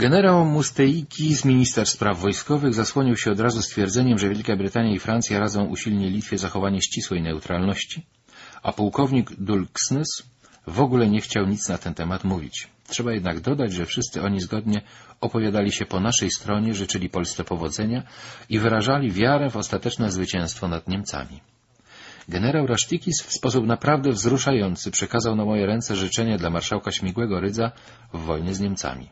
Generał Musteikis, minister spraw wojskowych, zasłonił się od razu stwierdzeniem, że Wielka Brytania i Francja radzą usilnie Litwie zachowanie ścisłej neutralności, a pułkownik Dulksnys w ogóle nie chciał nic na ten temat mówić. Trzeba jednak dodać, że wszyscy oni zgodnie opowiadali się po naszej stronie, życzyli Polsce powodzenia i wyrażali wiarę w ostateczne zwycięstwo nad Niemcami. Generał Rasztikis w sposób naprawdę wzruszający przekazał na moje ręce życzenie dla marszałka Śmigłego Rydza w wojnie z Niemcami.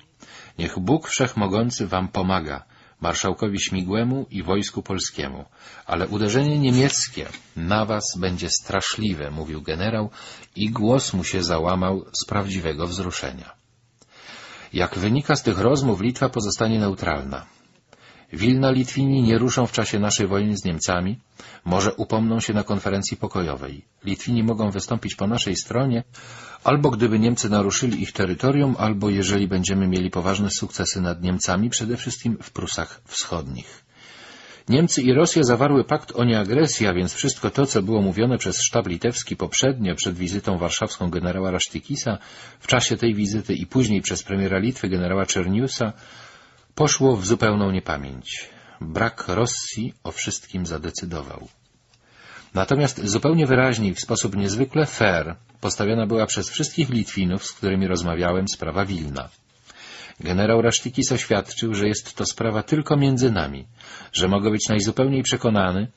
Niech Bóg Wszechmogący wam pomaga, marszałkowi Śmigłemu i wojsku polskiemu, ale uderzenie niemieckie na was będzie straszliwe, mówił generał i głos mu się załamał z prawdziwego wzruszenia. Jak wynika z tych rozmów, Litwa pozostanie neutralna. Wilna Litwini nie ruszą w czasie naszej wojny z Niemcami, może upomną się na konferencji pokojowej. Litwini mogą wystąpić po naszej stronie, albo gdyby Niemcy naruszyli ich terytorium, albo jeżeli będziemy mieli poważne sukcesy nad Niemcami, przede wszystkim w Prusach Wschodnich. Niemcy i Rosja zawarły pakt o nieagresji, a więc wszystko to, co było mówione przez sztab litewski poprzednio, przed wizytą warszawską generała Rasztykisa, w czasie tej wizyty i później przez premiera Litwy generała Czerniusa, poszło w zupełną niepamięć. Brak Rosji o wszystkim zadecydował. Natomiast zupełnie wyraźnie i w sposób niezwykle fair postawiona była przez wszystkich Litwinów, z którymi rozmawiałem, sprawa Wilna. Generał Rasztikis oświadczył, że jest to sprawa tylko między nami, że mogę być najzupełniej przekonany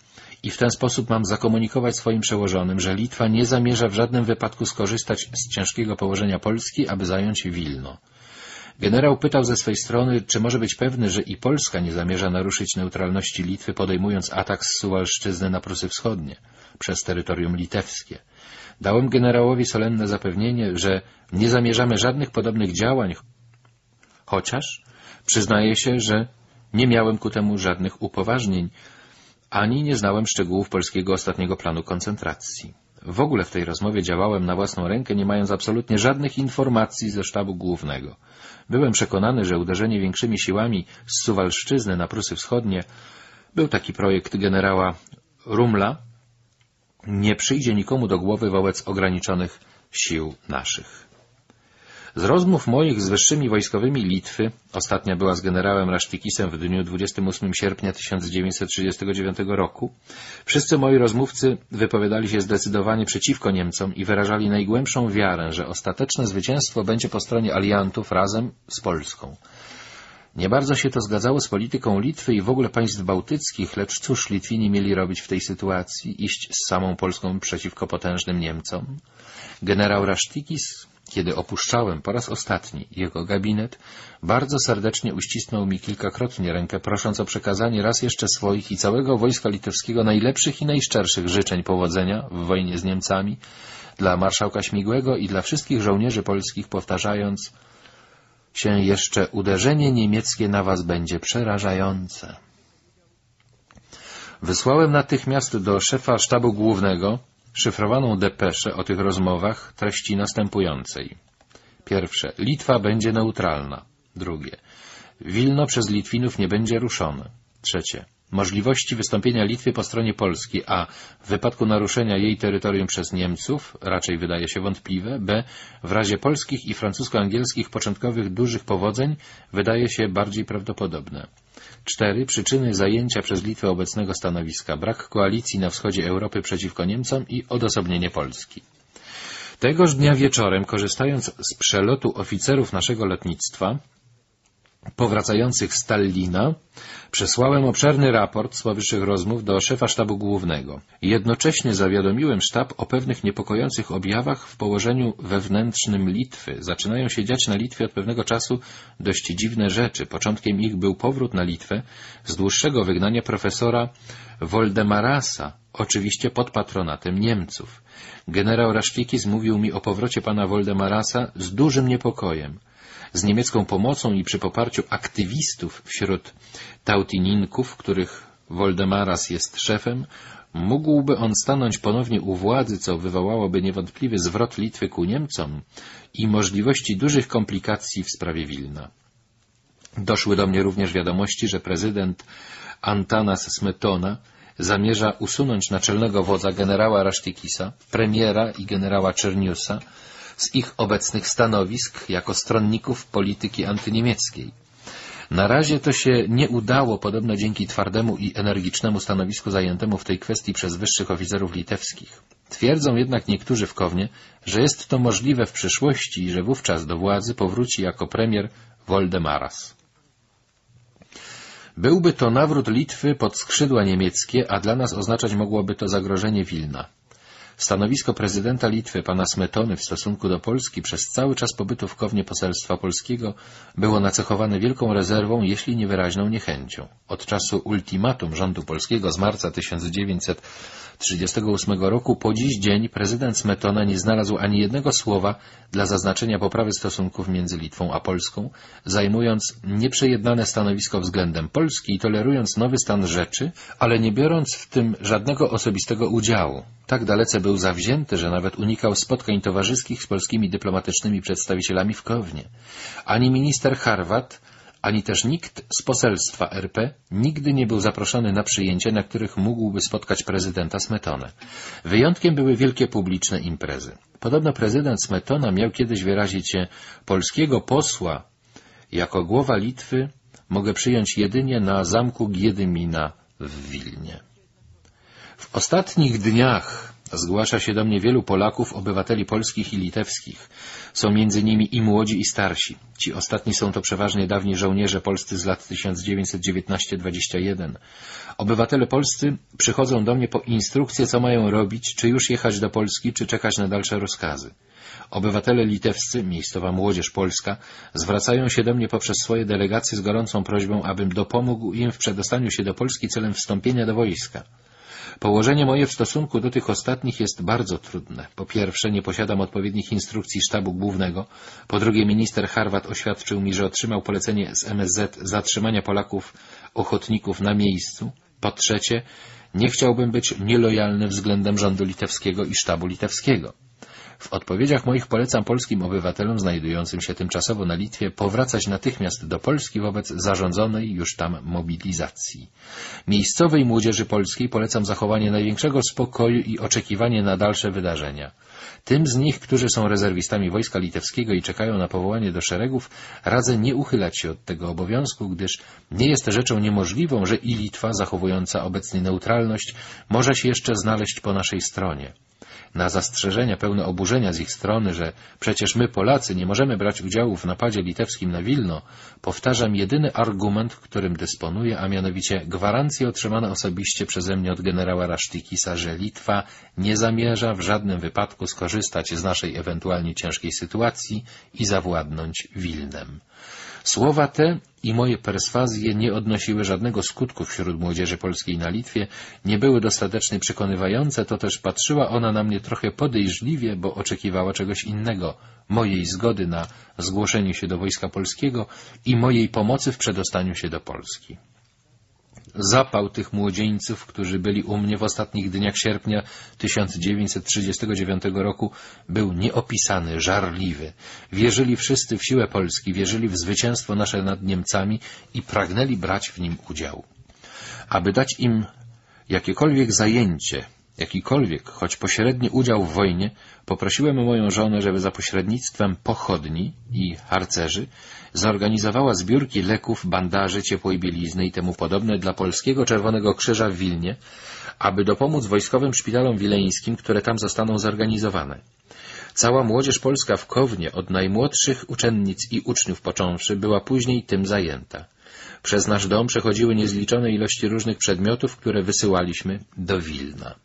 i w ten sposób mam zakomunikować swoim przełożonym, że Litwa nie zamierza w żadnym wypadku skorzystać z ciężkiego położenia Polski, aby zająć Wilno. Generał pytał ze swej strony, czy może być pewny, że i Polska nie zamierza naruszyć neutralności Litwy, podejmując atak z Suwalszczyzny na Prusy Wschodnie, przez terytorium litewskie. Dałem generałowi solenne zapewnienie, że nie zamierzamy żadnych podobnych działań, chociaż przyznaję się, że nie miałem ku temu żadnych upoważnień, ani nie znałem szczegółów polskiego ostatniego planu koncentracji. W ogóle w tej rozmowie działałem na własną rękę, nie mając absolutnie żadnych informacji ze sztabu głównego. Byłem przekonany, że uderzenie większymi siłami z Suwalszczyzny na Prusy Wschodnie był taki projekt generała Rumla, nie przyjdzie nikomu do głowy wobec ograniczonych sił naszych. Z rozmów moich z wyższymi wojskowymi Litwy, ostatnia była z generałem Rasztykisem w dniu 28 sierpnia 1939 roku, wszyscy moi rozmówcy wypowiadali się zdecydowanie przeciwko Niemcom i wyrażali najgłębszą wiarę, że ostateczne zwycięstwo będzie po stronie aliantów razem z Polską. Nie bardzo się to zgadzało z polityką Litwy i w ogóle państw bałtyckich, lecz cóż Litwini mieli robić w tej sytuacji? Iść z samą Polską przeciwko potężnym Niemcom? Generał Rasztikis kiedy opuszczałem po raz ostatni jego gabinet, bardzo serdecznie uścisnął mi kilkakrotnie rękę, prosząc o przekazanie raz jeszcze swoich i całego wojska litewskiego najlepszych i najszczerszych życzeń powodzenia w wojnie z Niemcami dla marszałka Śmigłego i dla wszystkich żołnierzy polskich, powtarzając się jeszcze uderzenie niemieckie na was będzie przerażające. Wysłałem natychmiast do szefa sztabu głównego szyfrowaną depeszę o tych rozmowach treści następującej. Pierwsze. Litwa będzie neutralna. Drugie. Wilno przez Litwinów nie będzie ruszone. Trzecie. Możliwości wystąpienia Litwy po stronie Polski, a w wypadku naruszenia jej terytorium przez Niemców, raczej wydaje się wątpliwe, b. w razie polskich i francusko-angielskich początkowych dużych powodzeń wydaje się bardziej prawdopodobne. 4. Przyczyny zajęcia przez Litwę obecnego stanowiska, brak koalicji na wschodzie Europy przeciwko Niemcom i odosobnienie Polski. Tegoż dnia wieczorem, korzystając z przelotu oficerów naszego lotnictwa, powracających z Tallina, przesłałem obszerny raport z powyższych rozmów do szefa sztabu głównego. Jednocześnie zawiadomiłem sztab o pewnych niepokojących objawach w położeniu wewnętrznym Litwy. Zaczynają się dziać na Litwie od pewnego czasu dość dziwne rzeczy. Początkiem ich był powrót na Litwę z dłuższego wygnania profesora Woldemarasa, oczywiście pod patronatem Niemców. Generał Rasztikis mówił mi o powrocie pana Woldemarasa z dużym niepokojem z niemiecką pomocą i przy poparciu aktywistów wśród Tautininków, których Woldemaras jest szefem, mógłby on stanąć ponownie u władzy, co wywołałoby niewątpliwy zwrot Litwy ku Niemcom i możliwości dużych komplikacji w sprawie Wilna. Doszły do mnie również wiadomości, że prezydent Antanas Smetona zamierza usunąć naczelnego wodza generała Rasztikisa, premiera i generała Czerniusa z ich obecnych stanowisk jako stronników polityki antyniemieckiej. Na razie to się nie udało, podobno dzięki twardemu i energicznemu stanowisku zajętemu w tej kwestii przez wyższych oficerów litewskich. Twierdzą jednak niektórzy w Kownie, że jest to możliwe w przyszłości i że wówczas do władzy powróci jako premier Woldemaras. Byłby to nawrót Litwy pod skrzydła niemieckie, a dla nas oznaczać mogłoby to zagrożenie Wilna. Stanowisko prezydenta Litwy, pana Smetony, w stosunku do Polski przez cały czas pobytu w Kownie Poselstwa Polskiego było nacechowane wielką rezerwą, jeśli nie wyraźną niechęcią. Od czasu ultimatum rządu polskiego z marca 1900 1938 roku po dziś dzień prezydent Smetona nie znalazł ani jednego słowa dla zaznaczenia poprawy stosunków między Litwą a Polską, zajmując nieprzejednane stanowisko względem Polski i tolerując nowy stan rzeczy, ale nie biorąc w tym żadnego osobistego udziału. Tak dalece był zawzięty, że nawet unikał spotkań towarzyskich z polskimi dyplomatycznymi przedstawicielami w Kownie. Ani minister Harwat, ani też nikt z poselstwa RP nigdy nie był zaproszony na przyjęcia, na których mógłby spotkać prezydenta Smetonę. Wyjątkiem były wielkie publiczne imprezy. Podobno prezydent Smetona miał kiedyś wyrazić się polskiego posła jako głowa Litwy mogę przyjąć jedynie na zamku Giedymina w Wilnie. W ostatnich dniach Zgłasza się do mnie wielu Polaków, obywateli polskich i litewskich. Są między nimi i młodzi, i starsi. Ci ostatni są to przeważnie dawni żołnierze polscy z lat 1919-21. Obywatele polscy przychodzą do mnie po instrukcję, co mają robić, czy już jechać do Polski, czy czekać na dalsze rozkazy. Obywatele litewscy, miejscowa młodzież polska, zwracają się do mnie poprzez swoje delegacje z gorącą prośbą, abym dopomógł im w przedostaniu się do Polski celem wstąpienia do wojska. Położenie moje w stosunku do tych ostatnich jest bardzo trudne. Po pierwsze, nie posiadam odpowiednich instrukcji sztabu głównego. Po drugie, minister Harwat oświadczył mi, że otrzymał polecenie z MSZ zatrzymania Polaków ochotników na miejscu. Po trzecie, nie chciałbym być nielojalny względem rządu litewskiego i sztabu litewskiego. W odpowiedziach moich polecam polskim obywatelom znajdującym się tymczasowo na Litwie powracać natychmiast do Polski wobec zarządzonej już tam mobilizacji. Miejscowej młodzieży polskiej polecam zachowanie największego spokoju i oczekiwanie na dalsze wydarzenia. Tym z nich, którzy są rezerwistami wojska litewskiego i czekają na powołanie do szeregów, radzę nie uchylać się od tego obowiązku, gdyż nie jest rzeczą niemożliwą, że i Litwa, zachowująca obecnie neutralność, może się jeszcze znaleźć po naszej stronie na zastrzeżenia pełne oburzenia z ich strony, że przecież my Polacy nie możemy brać udziału w napadzie litewskim na Wilno, powtarzam jedyny argument, którym dysponuję, a mianowicie gwarancje otrzymane osobiście przeze mnie od generała Rasztykisa, że Litwa nie zamierza w żadnym wypadku skorzystać z naszej ewentualnie ciężkiej sytuacji i zawładnąć Wilnem. Słowa te i moje perswazje nie odnosiły żadnego skutku wśród młodzieży polskiej na Litwie, nie były dostatecznie przekonywające, to też patrzyła ona na mnie trochę podejrzliwie, bo oczekiwała czegoś innego, mojej zgody na zgłoszenie się do Wojska Polskiego i mojej pomocy w przedostaniu się do Polski. Zapał tych młodzieńców, którzy byli u mnie w ostatnich dniach sierpnia 1939 roku, był nieopisany, żarliwy. Wierzyli wszyscy w siłę Polski, wierzyli w zwycięstwo nasze nad Niemcami i pragnęli brać w nim udział. Aby dać im jakiekolwiek zajęcie, jakikolwiek, choć pośredni udział w wojnie, poprosiłem moją żonę, żeby za pośrednictwem pochodni i harcerzy zorganizowała zbiórki leków, bandaży, ciepłej bielizny i temu podobne dla Polskiego Czerwonego Krzyża w Wilnie, aby dopomóc wojskowym szpitalom wileńskim, które tam zostaną zorganizowane. Cała młodzież polska w Kownie, od najmłodszych uczennic i uczniów począwszy, była później tym zajęta. Przez nasz dom przechodziły niezliczone ilości różnych przedmiotów, które wysyłaliśmy do Wilna.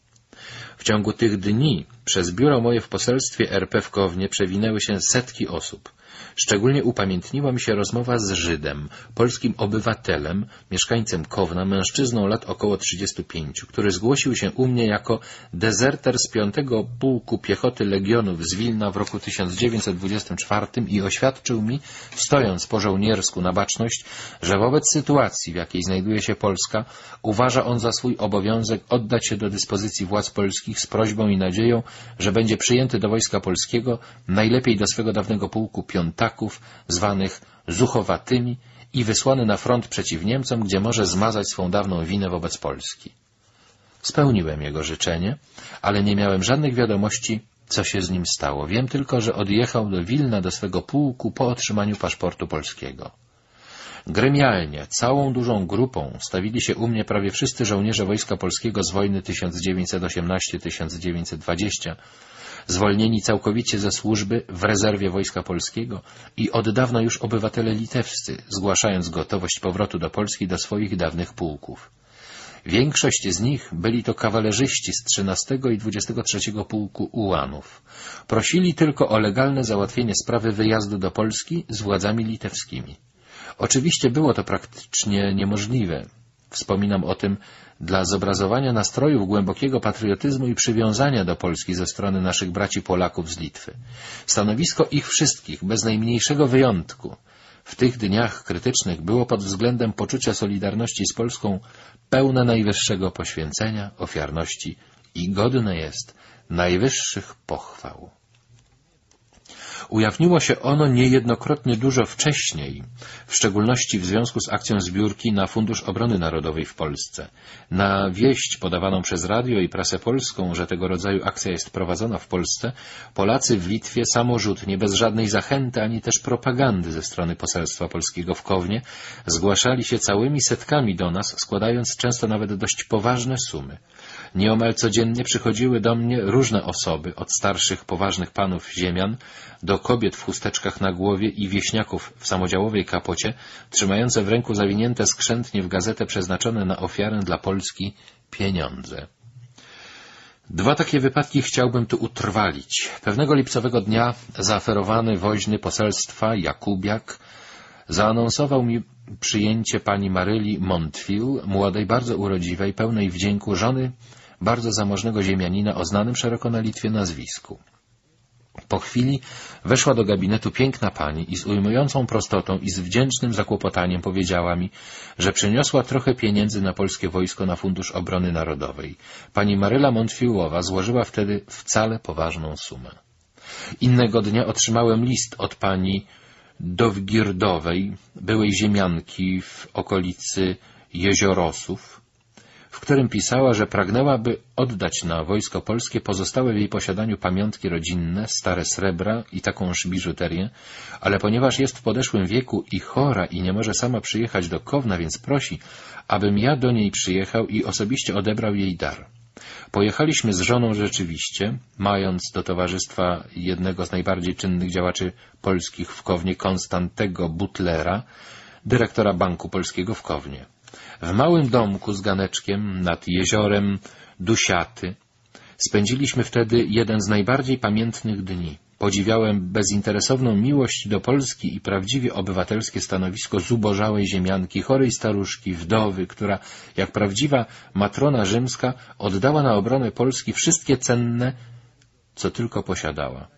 W ciągu tych dni przez biuro moje w poselstwie RP w Kownie przewinęły się setki osób. Szczególnie upamiętniła mi się rozmowa z Żydem, polskim obywatelem, mieszkańcem Kowna, mężczyzną lat około 35, który zgłosił się u mnie jako dezerter z 5 Pułku Piechoty Legionów z Wilna w roku 1924 i oświadczył mi, stojąc po żołniersku na baczność, że wobec sytuacji, w jakiej znajduje się Polska, uważa on za swój obowiązek oddać się do dyspozycji władz polskich z prośbą i nadzieją, że będzie przyjęty do Wojska Polskiego, najlepiej do swego dawnego pułku piątaków, zwanych zuchowatymi i wysłany na front przeciw Niemcom, gdzie może zmazać swą dawną winę wobec Polski. Spełniłem jego życzenie, ale nie miałem żadnych wiadomości, co się z nim stało. Wiem tylko, że odjechał do Wilna do swego pułku po otrzymaniu paszportu polskiego. Gremialnie, całą dużą grupą stawili się u mnie prawie wszyscy żołnierze Wojska Polskiego z wojny 1918-1920, zwolnieni całkowicie ze służby w rezerwie Wojska Polskiego i od dawna już obywatele litewscy, zgłaszając gotowość powrotu do Polski do swoich dawnych pułków. Większość z nich byli to kawalerzyści z 13 i 23 pułku ułanów. Prosili tylko o legalne załatwienie sprawy wyjazdu do Polski z władzami litewskimi. Oczywiście było to praktycznie niemożliwe. Wspominam o tym dla zobrazowania nastrojów głębokiego patriotyzmu i przywiązania do Polski ze strony naszych braci Polaków z Litwy. Stanowisko ich wszystkich, bez najmniejszego wyjątku, w tych dniach krytycznych było pod względem poczucia solidarności z Polską pełne najwyższego poświęcenia, ofiarności i godne jest najwyższych pochwał. Ujawniło się ono niejednokrotnie dużo wcześniej, w szczególności w związku z akcją zbiórki na Fundusz Obrony Narodowej w Polsce. Na wieść podawaną przez radio i prasę polską, że tego rodzaju akcja jest prowadzona w Polsce, Polacy w Litwie samorzutnie, bez żadnej zachęty ani też propagandy ze strony poselstwa polskiego w Kownie, zgłaszali się całymi setkami do nas, składając często nawet dość poważne sumy. Nieomal codziennie przychodziły do mnie różne osoby, od starszych, poważnych panów ziemian, do kobiet w chusteczkach na głowie i wieśniaków w samodziałowej kapocie, trzymające w ręku zawinięte skrzętnie w gazetę przeznaczone na ofiarę dla Polski pieniądze. Dwa takie wypadki chciałbym tu utrwalić. Pewnego lipcowego dnia zaaferowany woźny poselstwa Jakubiak zaanonsował mi przyjęcie pani Maryli Montfil, młodej, bardzo urodziwej, pełnej wdzięku żony bardzo zamożnego ziemianina o znanym szeroko na Litwie nazwisku. Po chwili weszła do gabinetu piękna pani i z ujmującą prostotą i z wdzięcznym zakłopotaniem powiedziała mi, że przyniosła trochę pieniędzy na polskie wojsko na Fundusz Obrony Narodowej. Pani Maryla Montfiłowa złożyła wtedy wcale poważną sumę. Innego dnia otrzymałem list od pani Dowgirdowej, byłej ziemianki w okolicy Jeziorosów, w którym pisała, że pragnęłaby oddać na wojsko polskie pozostałe w jej posiadaniu pamiątki rodzinne, stare srebra i takąż biżuterię, ale ponieważ jest w podeszłym wieku i chora i nie może sama przyjechać do Kowna, więc prosi, abym ja do niej przyjechał i osobiście odebrał jej dar. Pojechaliśmy z żoną rzeczywiście, mając do towarzystwa jednego z najbardziej czynnych działaczy polskich w Kownie, Konstantego Butlera, dyrektora Banku Polskiego w Kownie. W małym domku z ganeczkiem nad jeziorem Dusiaty spędziliśmy wtedy jeden z najbardziej pamiętnych dni. Podziwiałem bezinteresowną miłość do Polski i prawdziwie obywatelskie stanowisko zubożałej ziemianki, chorej staruszki, wdowy, która, jak prawdziwa matrona rzymska, oddała na obronę Polski wszystkie cenne, co tylko posiadała.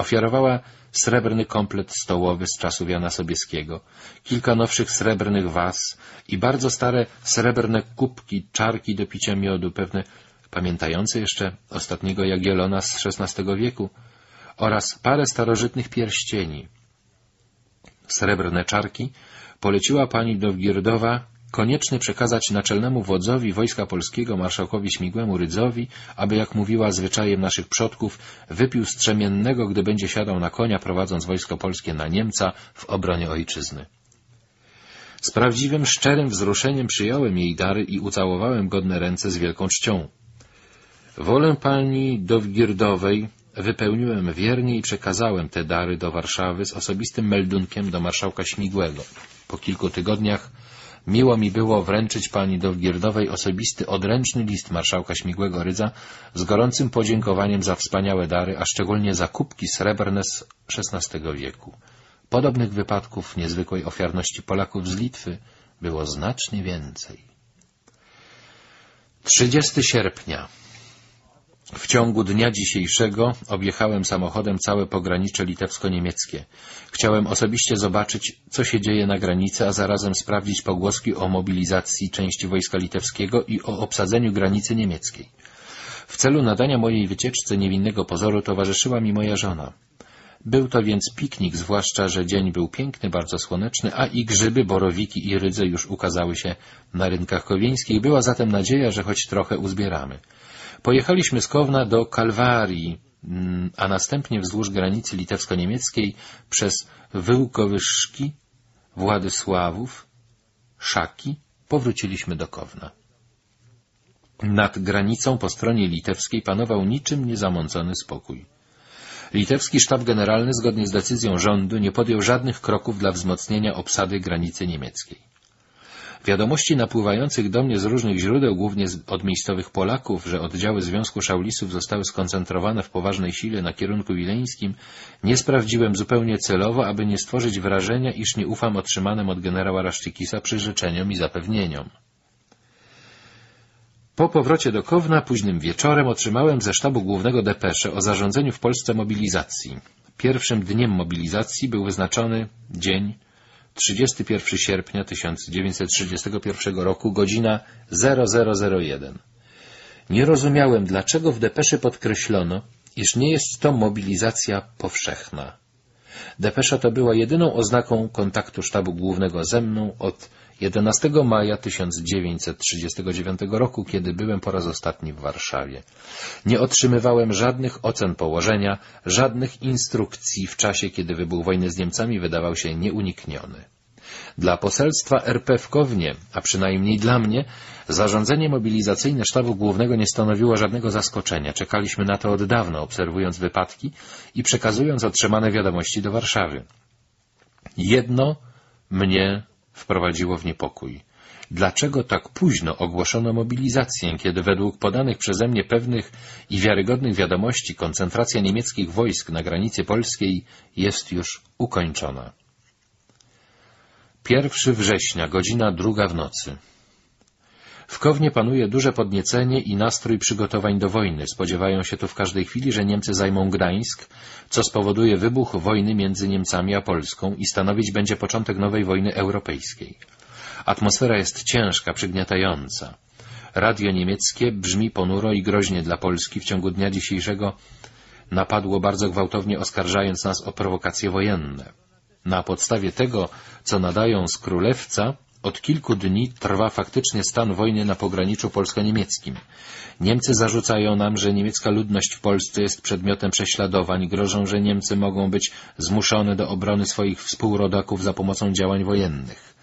Ofiarowała srebrny komplet stołowy z czasów Jana Sobieskiego, kilka nowszych srebrnych was i bardzo stare srebrne kubki, czarki do picia miodu, pewne pamiętające jeszcze ostatniego Jagielona z XVI wieku oraz parę starożytnych pierścieni. Srebrne czarki poleciła pani Dowgirdowa koniecznie przekazać naczelnemu wodzowi Wojska Polskiego marszałkowi Śmigłemu Rydzowi, aby, jak mówiła zwyczajem naszych przodków, wypił strzemiennego, gdy będzie siadał na konia, prowadząc Wojsko Polskie na Niemca w obronie ojczyzny. Z prawdziwym, szczerym wzruszeniem przyjąłem jej dary i ucałowałem godne ręce z wielką czcią. Wolę pani Dowgirdowej wypełniłem wiernie i przekazałem te dary do Warszawy z osobistym meldunkiem do marszałka Śmigłego. Po kilku tygodniach Miło mi było wręczyć pani Dowgirdowej osobisty odręczny list marszałka Śmigłego Rydza z gorącym podziękowaniem za wspaniałe dary, a szczególnie za kubki srebrne z XVI wieku. Podobnych wypadków niezwykłej ofiarności Polaków z Litwy było znacznie więcej. 30 sierpnia w ciągu dnia dzisiejszego objechałem samochodem całe pogranicze litewsko-niemieckie. Chciałem osobiście zobaczyć, co się dzieje na granicy, a zarazem sprawdzić pogłoski o mobilizacji części wojska litewskiego i o obsadzeniu granicy niemieckiej. W celu nadania mojej wycieczce niewinnego pozoru towarzyszyła mi moja żona. Był to więc piknik, zwłaszcza, że dzień był piękny, bardzo słoneczny, a i grzyby, borowiki i rydze już ukazały się na rynkach kowieńskich. Była zatem nadzieja, że choć trochę uzbieramy. Pojechaliśmy z Kowna do Kalwarii, mm, a następnie wzdłuż granicy litewsko-niemieckiej przez Wyłkowyszki Władysławów, Szaki, powróciliśmy do Kowna. Nad granicą po stronie litewskiej panował niczym niezamącony spokój. Litewski sztab generalny, zgodnie z decyzją rządu, nie podjął żadnych kroków dla wzmocnienia obsady granicy niemieckiej. Wiadomości napływających do mnie z różnych źródeł, głównie od miejscowych Polaków, że oddziały Związku Szaulisów zostały skoncentrowane w poważnej sile na kierunku wileńskim, nie sprawdziłem zupełnie celowo, aby nie stworzyć wrażenia, iż nie ufam otrzymanym od generała Raszczykisa przyrzeczeniom i zapewnieniom. Po powrocie do Kowna późnym wieczorem otrzymałem ze sztabu głównego depeszę o zarządzeniu w Polsce mobilizacji. Pierwszym dniem mobilizacji był wyznaczony dzień 31 sierpnia 1931 roku, godzina 0001. Nie rozumiałem, dlaczego w depeszy podkreślono, iż nie jest to mobilizacja powszechna. Depesza to była jedyną oznaką kontaktu sztabu głównego ze mną od 11 maja 1939 roku, kiedy byłem po raz ostatni w Warszawie. Nie otrzymywałem żadnych ocen położenia, żadnych instrukcji w czasie, kiedy wybuch wojny z Niemcami wydawał się nieunikniony. Dla poselstwa RP w Kownie, a przynajmniej dla mnie, zarządzenie mobilizacyjne sztabu głównego nie stanowiło żadnego zaskoczenia. Czekaliśmy na to od dawna, obserwując wypadki i przekazując otrzymane wiadomości do Warszawy. Jedno mnie wprowadziło w niepokój. Dlaczego tak późno ogłoszono mobilizację, kiedy według podanych przeze mnie pewnych i wiarygodnych wiadomości koncentracja niemieckich wojsk na granicy polskiej jest już ukończona? 1 września, godzina druga w nocy. W Kownie panuje duże podniecenie i nastrój przygotowań do wojny. Spodziewają się tu w każdej chwili, że Niemcy zajmą Gdańsk, co spowoduje wybuch wojny między Niemcami a Polską i stanowić będzie początek nowej wojny europejskiej. Atmosfera jest ciężka, przygniatająca. Radio niemieckie brzmi ponuro i groźnie dla Polski w ciągu dnia dzisiejszego napadło bardzo gwałtownie oskarżając nas o prowokacje wojenne. Na podstawie tego, co nadają z Królewca, od kilku dni trwa faktycznie stan wojny na pograniczu polsko-niemieckim. Niemcy zarzucają nam, że niemiecka ludność w Polsce jest przedmiotem prześladowań, grożą, że Niemcy mogą być zmuszone do obrony swoich współrodaków za pomocą działań wojennych.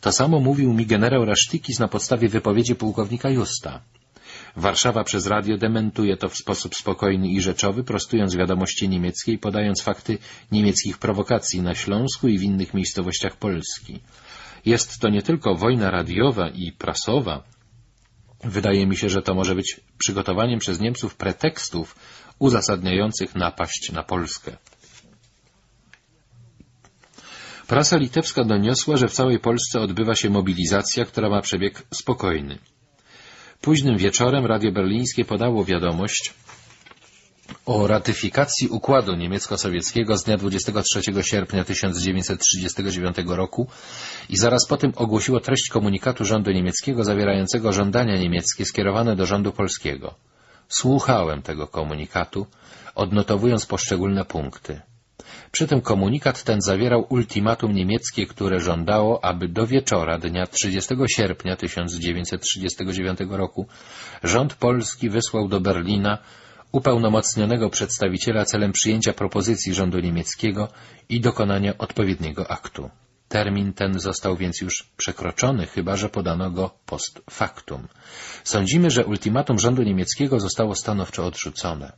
To samo mówił mi generał Rasztykis na podstawie wypowiedzi pułkownika Justa. Warszawa przez radio dementuje to w sposób spokojny i rzeczowy, prostując wiadomości niemieckie i podając fakty niemieckich prowokacji na Śląsku i w innych miejscowościach Polski. Jest to nie tylko wojna radiowa i prasowa. Wydaje mi się, że to może być przygotowaniem przez Niemców pretekstów uzasadniających napaść na Polskę. Prasa litewska doniosła, że w całej Polsce odbywa się mobilizacja, która ma przebieg spokojny. Późnym wieczorem Radio Berlińskie podało wiadomość o ratyfikacji układu niemiecko-sowieckiego z dnia 23 sierpnia 1939 roku i zaraz po tym ogłosiło treść komunikatu rządu niemieckiego zawierającego żądania niemieckie skierowane do rządu polskiego. Słuchałem tego komunikatu, odnotowując poszczególne punkty. Przy tym komunikat ten zawierał ultimatum niemieckie, które żądało, aby do wieczora dnia 30 sierpnia 1939 roku rząd polski wysłał do Berlina upełnomocnionego przedstawiciela celem przyjęcia propozycji rządu niemieckiego i dokonania odpowiedniego aktu. Termin ten został więc już przekroczony, chyba że podano go post factum. Sądzimy, że ultimatum rządu niemieckiego zostało stanowczo odrzucone.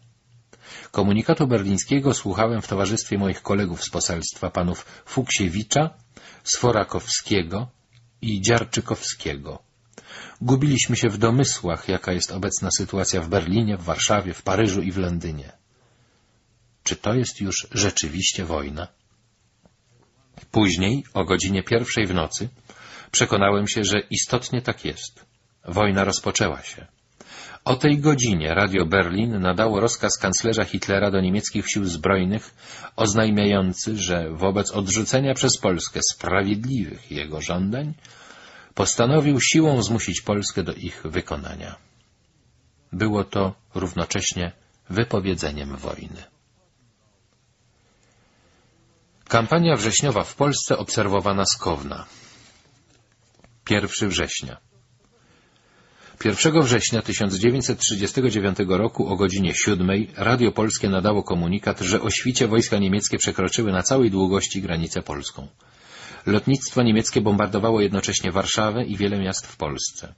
Komunikatu berlińskiego słuchałem w towarzystwie moich kolegów z poselstwa, panów Fuksiewicza, Sforakowskiego i Dziarczykowskiego. Gubiliśmy się w domysłach, jaka jest obecna sytuacja w Berlinie, w Warszawie, w Paryżu i w Londynie. Czy to jest już rzeczywiście wojna? Później, o godzinie pierwszej w nocy, przekonałem się, że istotnie tak jest. Wojna rozpoczęła się. O tej godzinie Radio Berlin nadało rozkaz kanclerza Hitlera do niemieckich sił zbrojnych, oznajmiający, że wobec odrzucenia przez Polskę sprawiedliwych jego żądań postanowił siłą zmusić Polskę do ich wykonania. Było to równocześnie wypowiedzeniem wojny. Kampania wrześniowa w Polsce obserwowana z Kowna. 1 września 1 września 1939 roku o godzinie 7 Radio Polskie nadało komunikat, że o świcie wojska niemieckie przekroczyły na całej długości granicę polską. Lotnictwo niemieckie bombardowało jednocześnie Warszawę i wiele miast w Polsce.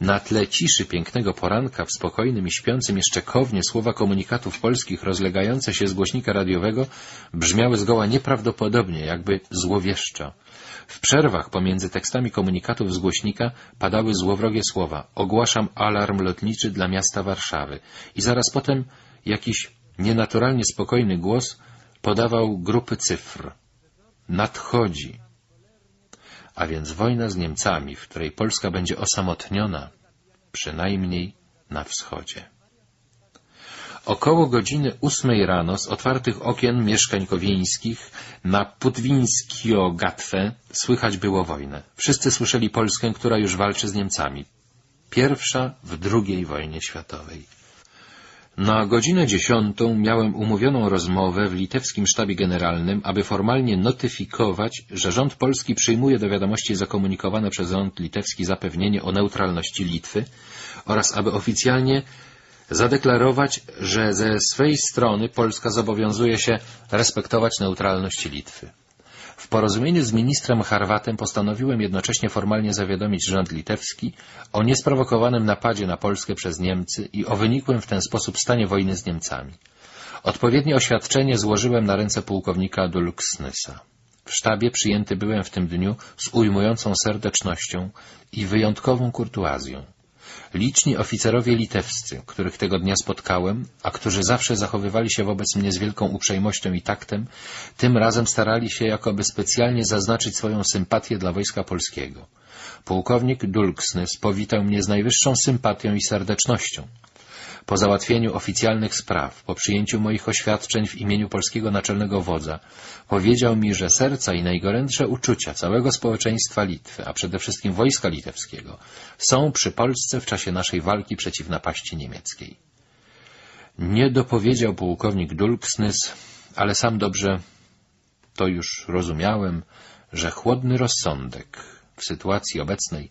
Na tle ciszy pięknego poranka w spokojnym i śpiącym jeszcze kownie słowa komunikatów polskich rozlegające się z głośnika radiowego brzmiały zgoła nieprawdopodobnie, jakby złowieszczo. W przerwach pomiędzy tekstami komunikatów z głośnika padały złowrogie słowa ogłaszam alarm lotniczy dla miasta Warszawy i zaraz potem jakiś nienaturalnie spokojny głos podawał grupy cyfr. Nadchodzi. A więc wojna z Niemcami, w której Polska będzie osamotniona, przynajmniej na wschodzie. Około godziny ósmej rano z otwartych okien mieszkań kowieńskich na Putwińskio Gatwę słychać było wojnę. Wszyscy słyszeli Polskę, która już walczy z Niemcami. Pierwsza w II wojnie światowej. Na godzinę dziesiątą miałem umówioną rozmowę w litewskim sztabie generalnym, aby formalnie notyfikować, że rząd polski przyjmuje do wiadomości zakomunikowane przez rząd litewski zapewnienie o neutralności Litwy oraz aby oficjalnie zadeklarować, że ze swej strony Polska zobowiązuje się respektować neutralność Litwy. W porozumieniu z ministrem Harwatem postanowiłem jednocześnie formalnie zawiadomić rząd litewski o niesprowokowanym napadzie na Polskę przez Niemcy i o wynikłym w ten sposób stanie wojny z Niemcami. Odpowiednie oświadczenie złożyłem na ręce pułkownika Dulksnysa. W sztabie przyjęty byłem w tym dniu z ujmującą serdecznością i wyjątkową kurtuazją. Liczni oficerowie litewscy, których tego dnia spotkałem, a którzy zawsze zachowywali się wobec mnie z wielką uprzejmością i taktem, tym razem starali się jakoby specjalnie zaznaczyć swoją sympatię dla wojska polskiego. Pułkownik Dulksnys powitał mnie z najwyższą sympatią i serdecznością. Po załatwieniu oficjalnych spraw, po przyjęciu moich oświadczeń w imieniu polskiego naczelnego wodza, powiedział mi, że serca i najgorętsze uczucia całego społeczeństwa Litwy, a przede wszystkim wojska litewskiego, są przy Polsce w czasie naszej walki przeciw napaści niemieckiej. Nie dopowiedział pułkownik Dulksnys, ale sam dobrze to już rozumiałem, że chłodny rozsądek w sytuacji obecnej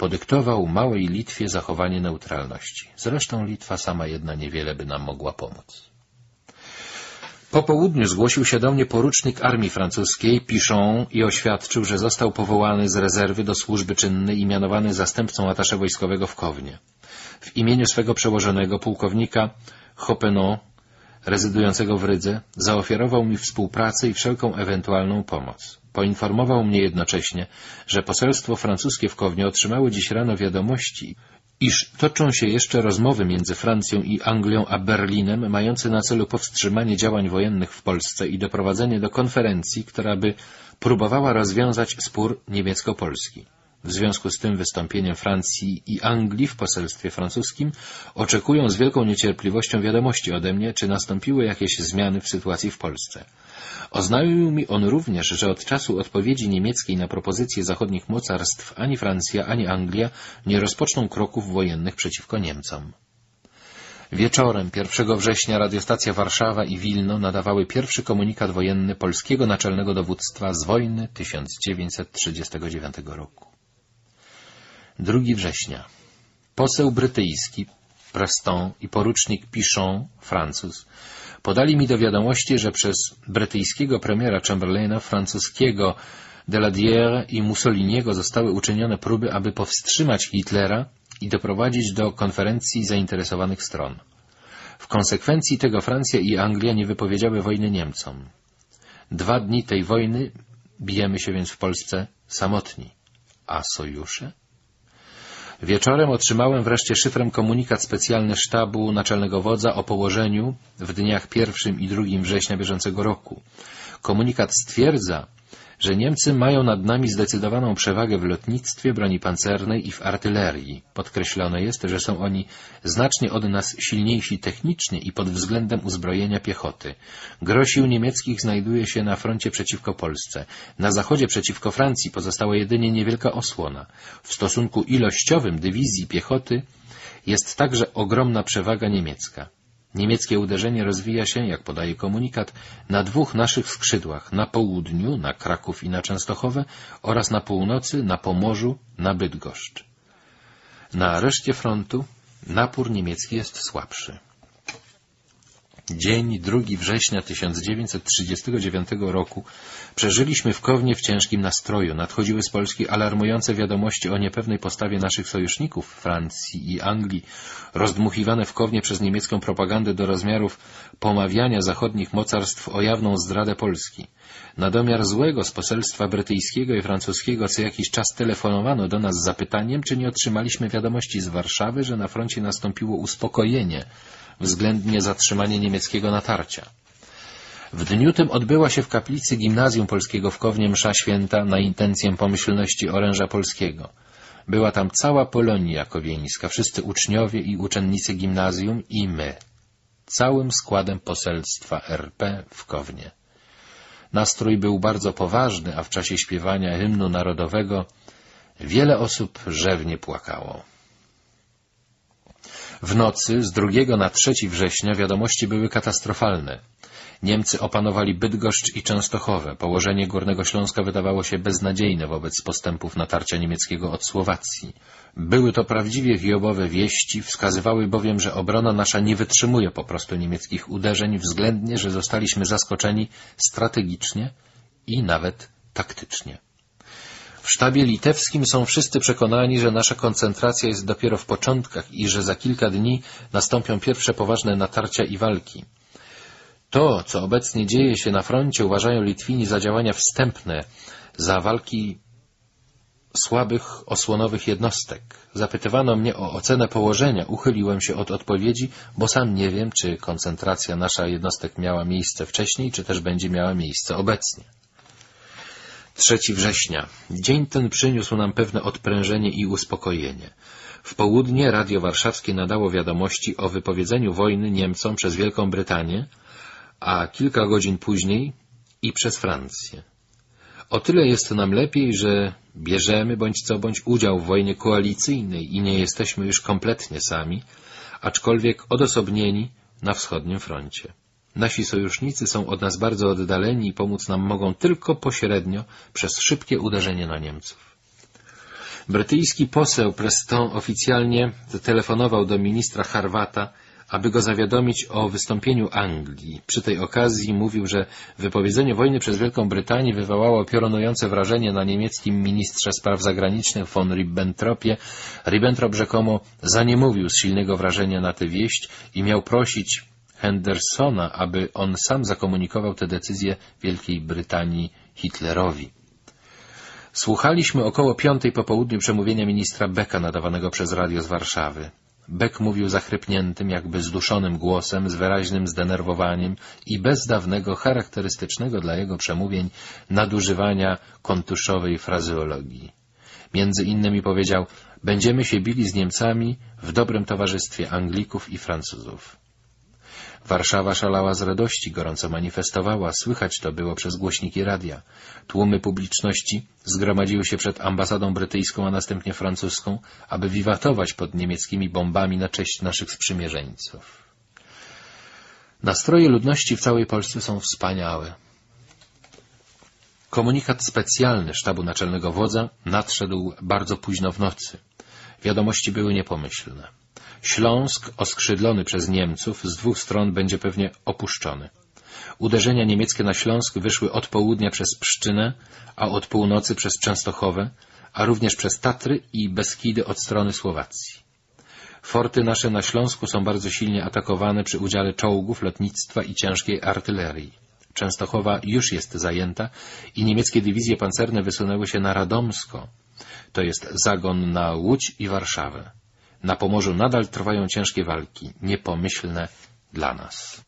podyktował małej Litwie zachowanie neutralności. Zresztą Litwa sama jedna niewiele by nam mogła pomóc. Po południu zgłosił się do mnie porucznik armii francuskiej, Pichon, i oświadczył, że został powołany z rezerwy do służby czynnej i mianowany zastępcą atasze wojskowego w Kownie. W imieniu swego przełożonego pułkownika Chopenon, rezydującego w Rydze, zaoferował mi współpracę i wszelką ewentualną pomoc. Poinformował mnie jednocześnie, że poselstwo francuskie w Kownie otrzymało dziś rano wiadomości, iż toczą się jeszcze rozmowy między Francją i Anglią a Berlinem, mające na celu powstrzymanie działań wojennych w Polsce i doprowadzenie do konferencji, która by próbowała rozwiązać spór niemiecko-polski. W związku z tym wystąpieniem Francji i Anglii w poselstwie francuskim oczekują z wielką niecierpliwością wiadomości ode mnie, czy nastąpiły jakieś zmiany w sytuacji w Polsce. Oznajmił mi on również, że od czasu odpowiedzi niemieckiej na propozycje zachodnich mocarstw ani Francja, ani Anglia nie rozpoczną kroków wojennych przeciwko Niemcom. Wieczorem 1 września radiostacja Warszawa i Wilno nadawały pierwszy komunikat wojenny polskiego naczelnego dowództwa z wojny 1939 roku. 2 września. Poseł brytyjski Preston i porucznik Pichon, Francuz, podali mi do wiadomości, że przez brytyjskiego premiera Chamberlaina, francuskiego Deladière i Mussoliniego zostały uczynione próby, aby powstrzymać Hitlera i doprowadzić do konferencji zainteresowanych stron. W konsekwencji tego Francja i Anglia nie wypowiedziały wojny Niemcom. Dwa dni tej wojny bijemy się więc w Polsce samotni. A sojusze? Wieczorem otrzymałem wreszcie szyfrem komunikat specjalny sztabu naczelnego wodza o położeniu w dniach 1 i 2 września bieżącego roku. Komunikat stwierdza, że Niemcy mają nad nami zdecydowaną przewagę w lotnictwie, broni pancernej i w artylerii. Podkreślone jest, że są oni znacznie od nas silniejsi technicznie i pod względem uzbrojenia piechoty. Gro sił niemieckich znajduje się na froncie przeciwko Polsce. Na zachodzie przeciwko Francji pozostała jedynie niewielka osłona. W stosunku ilościowym dywizji piechoty jest także ogromna przewaga niemiecka. Niemieckie uderzenie rozwija się, jak podaje komunikat, na dwóch naszych skrzydłach, na południu, na Kraków i na Częstochowę oraz na północy, na Pomorzu, na Bydgoszcz. Na reszcie frontu napór niemiecki jest słabszy. Dzień 2 września 1939 roku przeżyliśmy w Kownie w ciężkim nastroju. Nadchodziły z Polski alarmujące wiadomości o niepewnej postawie naszych sojuszników Francji i Anglii, rozdmuchiwane w Kownie przez niemiecką propagandę do rozmiarów pomawiania zachodnich mocarstw o jawną zdradę Polski. Na domiar złego z poselstwa brytyjskiego i francuskiego co jakiś czas telefonowano do nas z zapytaniem, czy nie otrzymaliśmy wiadomości z Warszawy, że na froncie nastąpiło uspokojenie względnie zatrzymanie niemieckiego natarcia. W dniu tym odbyła się w kaplicy Gimnazjum Polskiego w Kownie msza święta na intencję pomyślności oręża polskiego. Była tam cała Polonia kowieńska, wszyscy uczniowie i uczennice gimnazjum i my, całym składem poselstwa RP w Kownie. Nastrój był bardzo poważny, a w czasie śpiewania hymnu narodowego wiele osób rzewnie płakało. W nocy z 2 na 3 września wiadomości były katastrofalne. Niemcy opanowali Bydgoszcz i Częstochowę. Położenie Górnego Śląska wydawało się beznadziejne wobec postępów natarcia niemieckiego od Słowacji. Były to prawdziwie hiobowe wieści, wskazywały bowiem, że obrona nasza nie wytrzymuje po prostu niemieckich uderzeń, względnie, że zostaliśmy zaskoczeni strategicznie i nawet taktycznie. W sztabie litewskim są wszyscy przekonani, że nasza koncentracja jest dopiero w początkach i że za kilka dni nastąpią pierwsze poważne natarcia i walki. To, co obecnie dzieje się na froncie, uważają Litwini za działania wstępne, za walki słabych, osłonowych jednostek. Zapytywano mnie o ocenę położenia. Uchyliłem się od odpowiedzi, bo sam nie wiem, czy koncentracja nasza jednostek miała miejsce wcześniej, czy też będzie miała miejsce obecnie. 3 września. Dzień ten przyniósł nam pewne odprężenie i uspokojenie. W południe Radio Warszawskie nadało wiadomości o wypowiedzeniu wojny Niemcom przez Wielką Brytanię, a kilka godzin później i przez Francję. O tyle jest nam lepiej, że bierzemy bądź co bądź udział w wojnie koalicyjnej i nie jesteśmy już kompletnie sami, aczkolwiek odosobnieni na wschodnim froncie. Nasi sojusznicy są od nas bardzo oddaleni i pomóc nam mogą tylko pośrednio przez szybkie uderzenie na Niemców. Brytyjski poseł Preston oficjalnie telefonował do ministra Harwata, aby go zawiadomić o wystąpieniu Anglii. Przy tej okazji mówił, że wypowiedzenie wojny przez Wielką Brytanię wywołało piorunujące wrażenie na niemieckim ministrze spraw zagranicznych von Ribbentropie. Ribbentrop rzekomo zaniemówił z silnego wrażenia na tę wieść i miał prosić Hendersona, aby on sam zakomunikował tę decyzję Wielkiej Brytanii Hitlerowi. Słuchaliśmy około piątej po południu przemówienia ministra Becka nadawanego przez radio z Warszawy. Beck mówił zachrypniętym, jakby zduszonym głosem, z wyraźnym zdenerwowaniem i bez dawnego, charakterystycznego dla jego przemówień nadużywania kontuszowej frazeologii. Między innymi powiedział, będziemy się bili z Niemcami w dobrym towarzystwie Anglików i Francuzów. Warszawa szalała z radości, gorąco manifestowała, słychać to było przez głośniki radia. Tłumy publiczności zgromadziły się przed ambasadą brytyjską, a następnie francuską, aby wiwatować pod niemieckimi bombami na cześć naszych sprzymierzeńców. Nastroje ludności w całej Polsce są wspaniałe. Komunikat specjalny sztabu naczelnego wodza nadszedł bardzo późno w nocy. Wiadomości były niepomyślne. Śląsk, oskrzydlony przez Niemców, z dwóch stron będzie pewnie opuszczony. Uderzenia niemieckie na Śląsk wyszły od południa przez Pszczynę, a od północy przez Częstochowę, a również przez Tatry i Beskidy od strony Słowacji. Forty nasze na Śląsku są bardzo silnie atakowane przy udziale czołgów, lotnictwa i ciężkiej artylerii. Częstochowa już jest zajęta i niemieckie dywizje pancerne wysunęły się na Radomsko, to jest zagon na Łódź i Warszawę. Na Pomorzu nadal trwają ciężkie walki, niepomyślne dla nas.